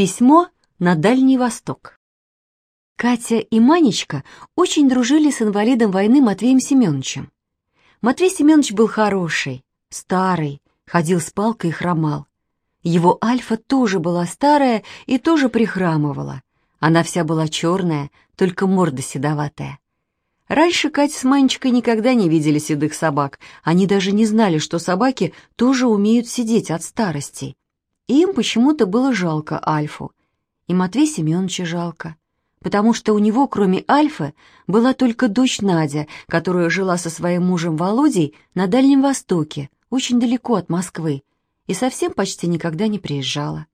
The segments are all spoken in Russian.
Письмо на Дальний Восток. Катя и Манечка очень дружили с инвалидом войны Матвеем Семеновичем. Матвей Семенович был хороший, старый, ходил с палкой и хромал. Его Альфа тоже была старая и тоже прихрамывала. Она вся была черная, только морда седоватая. Раньше Катя с Манечкой никогда не видели седых собак. Они даже не знали, что собаки тоже умеют сидеть от старости и им почему-то было жалко Альфу. И Матвей Семеновича жалко, потому что у него, кроме Альфы, была только дочь Надя, которая жила со своим мужем Володей на Дальнем Востоке, очень далеко от Москвы, и совсем почти никогда не приезжала.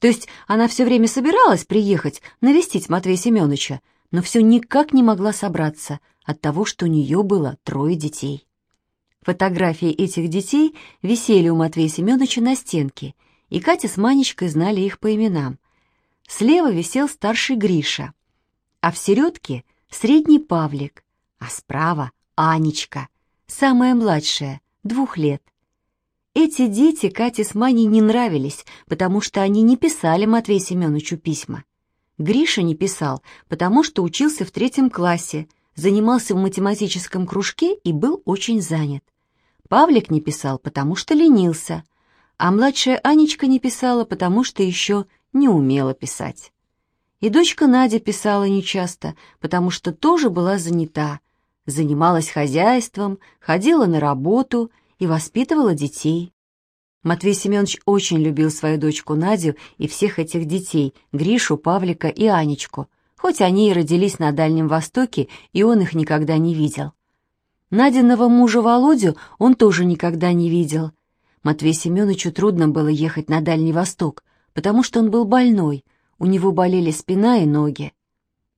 То есть она все время собиралась приехать, навестить Матвея Семеновича, но все никак не могла собраться от того, что у нее было трое детей. Фотографии этих детей висели у Матвея Семеновича на стенке — и Катя с Манечкой знали их по именам. Слева висел старший Гриша, а в середке — средний Павлик, а справа — Анечка, самая младшая, двух лет. Эти дети Кате с Маней не нравились, потому что они не писали Матвею Семеновичу письма. Гриша не писал, потому что учился в третьем классе, занимался в математическом кружке и был очень занят. Павлик не писал, потому что ленился — а младшая Анечка не писала, потому что еще не умела писать. И дочка Надя писала нечасто, потому что тоже была занята, занималась хозяйством, ходила на работу и воспитывала детей. Матвей Семенович очень любил свою дочку Надю и всех этих детей, Гришу, Павлика и Анечку, хоть они и родились на Дальнем Востоке, и он их никогда не видел. Надиного мужа Володю он тоже никогда не видел, Матвею Семеновичу трудно было ехать на Дальний Восток, потому что он был больной, у него болели спина и ноги.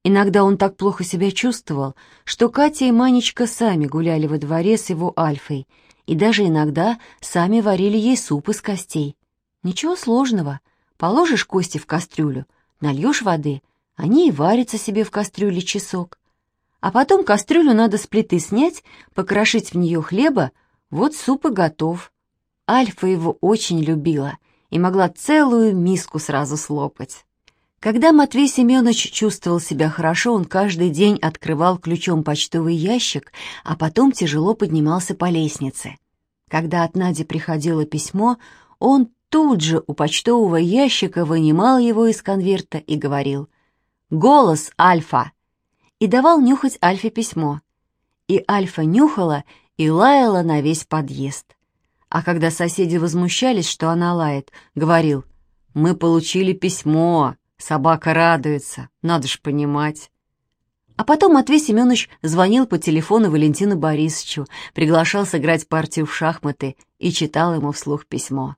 Иногда он так плохо себя чувствовал, что Катя и Манечка сами гуляли во дворе с его Альфой и даже иногда сами варили ей суп из костей. Ничего сложного. Положишь кости в кастрюлю, нальешь воды, они и варятся себе в кастрюле часок. А потом кастрюлю надо с плиты снять, покрошить в нее хлеба, вот суп и готов. Альфа его очень любила и могла целую миску сразу слопать. Когда Матвей Семенович чувствовал себя хорошо, он каждый день открывал ключом почтовый ящик, а потом тяжело поднимался по лестнице. Когда от Нади приходило письмо, он тут же у почтового ящика вынимал его из конверта и говорил «Голос, Альфа!» и давал нюхать Альфе письмо. И Альфа нюхала и лаяла на весь подъезд а когда соседи возмущались, что она лает, говорил, «Мы получили письмо, собака радуется, надо ж понимать». А потом Матвей Семенович звонил по телефону Валентину Борисовичу, приглашал сыграть партию в шахматы и читал ему вслух письмо.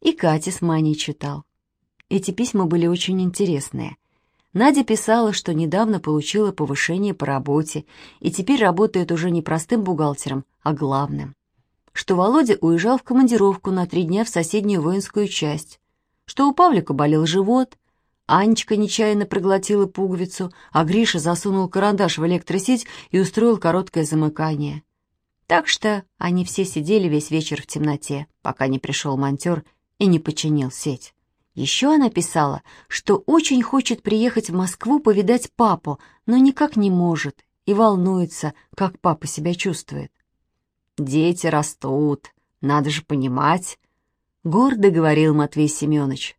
И Катя с Маней читал. Эти письма были очень интересные. Надя писала, что недавно получила повышение по работе и теперь работает уже не простым бухгалтером, а главным что Володя уезжал в командировку на три дня в соседнюю воинскую часть, что у Павлика болел живот, Анечка нечаянно проглотила пуговицу, а Гриша засунул карандаш в электросеть и устроил короткое замыкание. Так что они все сидели весь вечер в темноте, пока не пришел монтер и не починил сеть. Еще она писала, что очень хочет приехать в Москву повидать папу, но никак не может и волнуется, как папа себя чувствует. Дети растут, надо же понимать, — гордо говорил Матвей Семенович.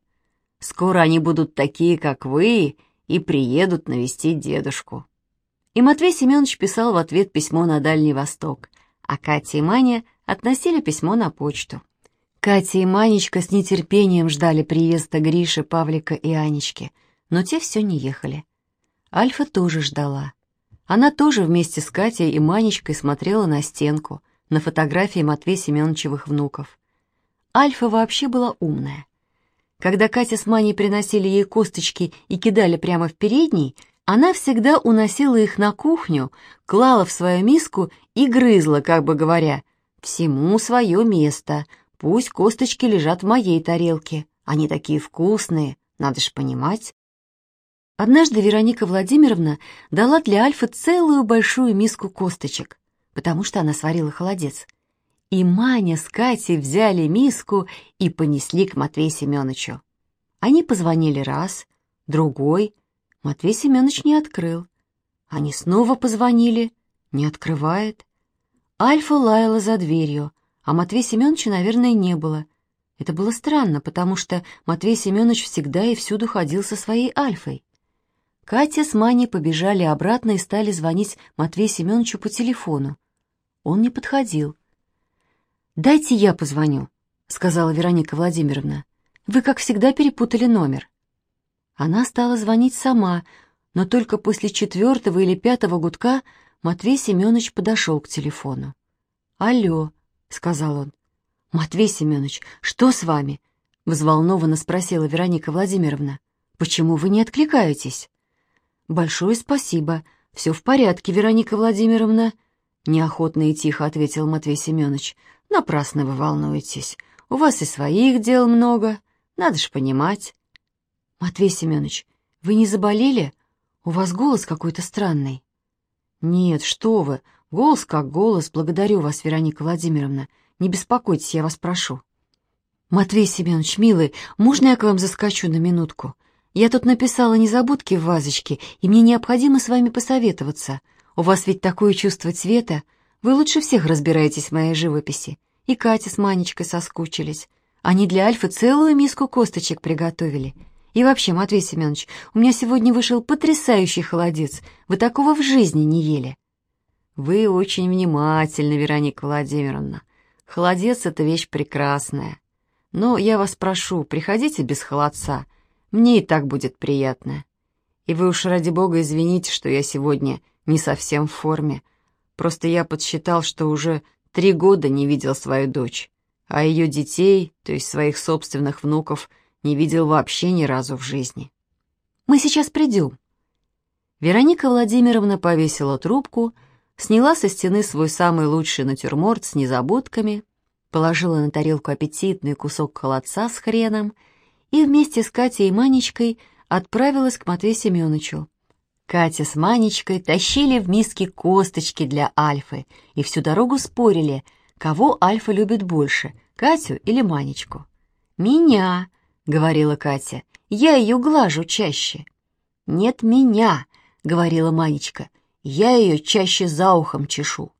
Скоро они будут такие, как вы, и приедут навестить дедушку. И Матвей Семенович писал в ответ письмо на Дальний Восток, а Катя и Маня относили письмо на почту. Катя и Манечка с нетерпением ждали приезда Гриши, Павлика и Анечки, но те все не ехали. Альфа тоже ждала. Она тоже вместе с Катей и Манечкой смотрела на стенку — на фотографии Матвея Семеновичевых внуков. Альфа вообще была умная. Когда Катя с Маней приносили ей косточки и кидали прямо в передний, она всегда уносила их на кухню, клала в свою миску и грызла, как бы говоря, «Всему свое место, пусть косточки лежат в моей тарелке, они такие вкусные, надо ж понимать». Однажды Вероника Владимировна дала для Альфы целую большую миску косточек потому что она сварила холодец. И Маня с Катей взяли миску и понесли к Матвею Семеновичу. Они позвонили раз, другой. Матвей Семенович не открыл. Они снова позвонили, не открывает. Альфа лаяла за дверью, а Матвея Семеновича, наверное, не было. Это было странно, потому что Матвей Семенович всегда и всюду ходил со своей Альфой. Катя с Маней побежали обратно и стали звонить Матвею Семеновичу по телефону. Он не подходил. «Дайте я позвоню», — сказала Вероника Владимировна. «Вы, как всегда, перепутали номер». Она стала звонить сама, но только после четвертого или пятого гудка Матвей Семенович подошел к телефону. «Алло», — сказал он. «Матвей Семенович, что с вами?» — взволнованно спросила Вероника Владимировна. «Почему вы не откликаетесь?» «Большое спасибо. Все в порядке, Вероника Владимировна», — неохотно и тихо ответил Матвей Семенович. «Напрасно вы волнуетесь. У вас и своих дел много. Надо ж понимать». «Матвей Семенович, вы не заболели? У вас голос какой-то странный». «Нет, что вы. Голос как голос. Благодарю вас, Вероника Владимировна. Не беспокойтесь, я вас прошу». «Матвей Семенович, милый, можно я к вам заскочу на минутку? Я тут написала незабудки в вазочке, и мне необходимо с вами посоветоваться. У вас ведь такое чувство цвета. Вы лучше всех разбираетесь в моей живописи. И Катя с Манечкой соскучились. Они для Альфы целую миску косточек приготовили. И вообще, Матвей Семенович, у меня сегодня вышел потрясающий холодец. Вы такого в жизни не ели». «Вы очень внимательны, Вероника Владимировна. Холодец — это вещь прекрасная. Но я вас прошу, приходите без холодца. Мне и так будет приятно. И вы уж ради бога извините, что я сегодня не совсем в форме. Просто я подсчитал, что уже три года не видел свою дочь, а ее детей, то есть своих собственных внуков, не видел вообще ни разу в жизни. Мы сейчас придем. Вероника Владимировна повесила трубку, сняла со стены свой самый лучший натюрморт с незабудками, положила на тарелку аппетитный кусок холодца с хреном — и вместе с Катей и Манечкой отправилась к Матвею Семеновичу. Катя с Манечкой тащили в миске косточки для Альфы и всю дорогу спорили, кого Альфа любит больше, Катю или Манечку. «Меня», — говорила Катя, — «я ее глажу чаще». «Нет меня», — говорила Манечка, — «я ее чаще за ухом чешу».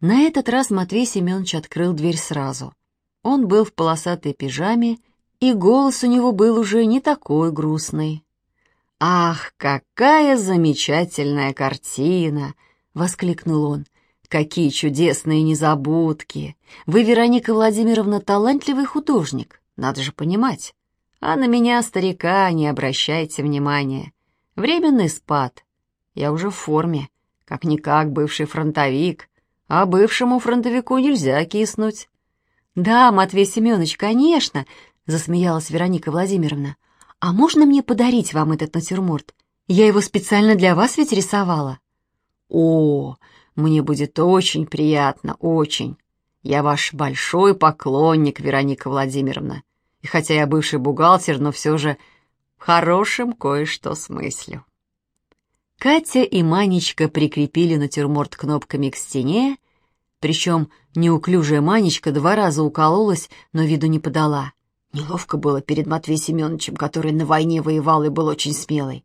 На этот раз Матвей Семенович открыл дверь сразу. Он был в полосатой пижаме и голос у него был уже не такой грустный. «Ах, какая замечательная картина!» — воскликнул он. «Какие чудесные незабудки! Вы, Вероника Владимировна, талантливый художник, надо же понимать. А на меня, старика, не обращайте внимания. Временный спад. Я уже в форме, как-никак бывший фронтовик, а бывшему фронтовику нельзя киснуть». «Да, Матвей Семенович, конечно, засмеялась Вероника Владимировна. «А можно мне подарить вам этот натюрморт? Я его специально для вас ведь рисовала». «О, мне будет очень приятно, очень. Я ваш большой поклонник, Вероника Владимировна. И хотя я бывший бухгалтер, но все же в хорошем кое-что смыслю». Катя и Манечка прикрепили натюрморт кнопками к стене, причем неуклюжая Манечка два раза укололась, но виду не подала. Неловко было перед Матвеем Семеновичем, который на войне воевал и был очень смелый.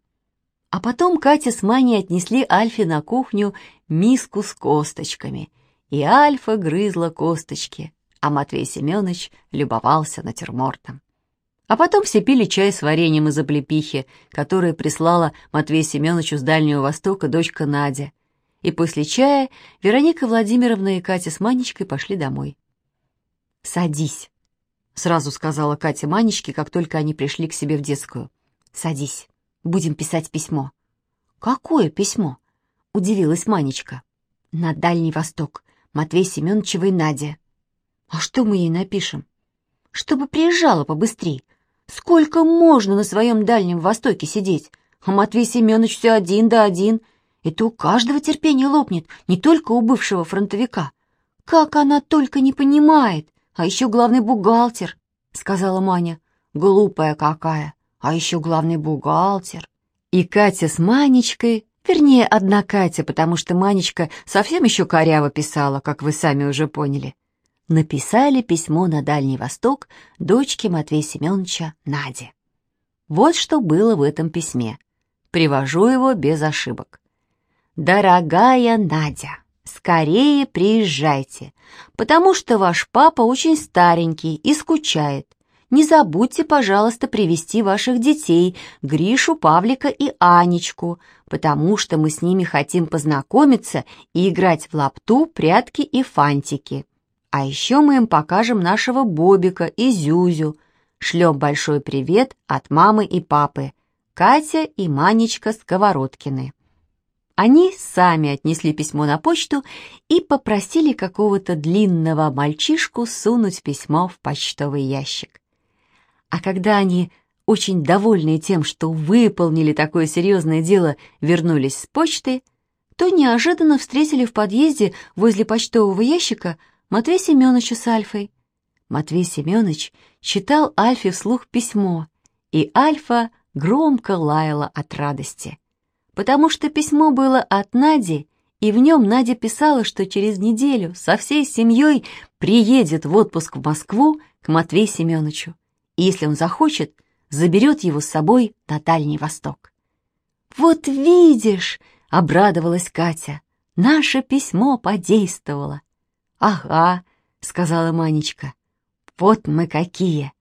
А потом Катя с Маней отнесли Альфе на кухню миску с косточками. И Альфа грызла косточки, а Матвей Семенович любовался натюрмортом. А потом все пили чай с вареньем из облепихи, которое прислала Матвею Семеновичу с Дальнего Востока дочка Надя. И после чая Вероника Владимировна и Катя с Манечкой пошли домой. «Садись», — сразу сказала Катя Манечке, как только они пришли к себе в детскую. «Садись, будем писать письмо». «Какое письмо?» — удивилась Манечка. «На Дальний Восток, Матвей Семеновичевой Наде». «А что мы ей напишем?» «Чтобы приезжала побыстрей. Сколько можно на своем Дальнем Востоке сидеть? А Матвей Семенович все один да один. Это у каждого терпение лопнет, не только у бывшего фронтовика. Как она только не понимает!» А еще главный бухгалтер», — сказала Маня. «Глупая какая, а еще главный бухгалтер». И Катя с Манечкой, вернее, одна Катя, потому что Манечка совсем еще коряво писала, как вы сами уже поняли, написали письмо на Дальний Восток дочке Матвея Семеновича Наде. Вот что было в этом письме. Привожу его без ошибок. «Дорогая Надя, скорее приезжайте, потому что ваш папа очень старенький и скучает. Не забудьте, пожалуйста, привести ваших детей, Гришу, Павлика и Анечку, потому что мы с ними хотим познакомиться и играть в лапту, прятки и фантики. А еще мы им покажем нашего Бобика и Зюзю. Шлем большой привет от мамы и папы. Катя и Манечка Сковородкины. Они сами отнесли письмо на почту и попросили какого-то длинного мальчишку сунуть письмо в почтовый ящик. А когда они, очень довольные тем, что выполнили такое серьезное дело, вернулись с почты, то неожиданно встретили в подъезде возле почтового ящика Матвея Семеновича с Альфой. Матвей Семенович читал Альфе вслух письмо, и Альфа громко лаяла от радости, потому что письмо было от Нади, и в нем Надя писала, что через неделю со всей семьей приедет в отпуск в Москву к Матвею Семеновичу и, если он захочет, заберет его с собой на Дальний Восток. «Вот видишь!» — обрадовалась Катя. «Наше письмо подействовало». «Ага», — сказала Манечка. «Вот мы какие!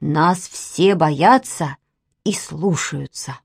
Нас все боятся и слушаются».